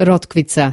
Rotkvica.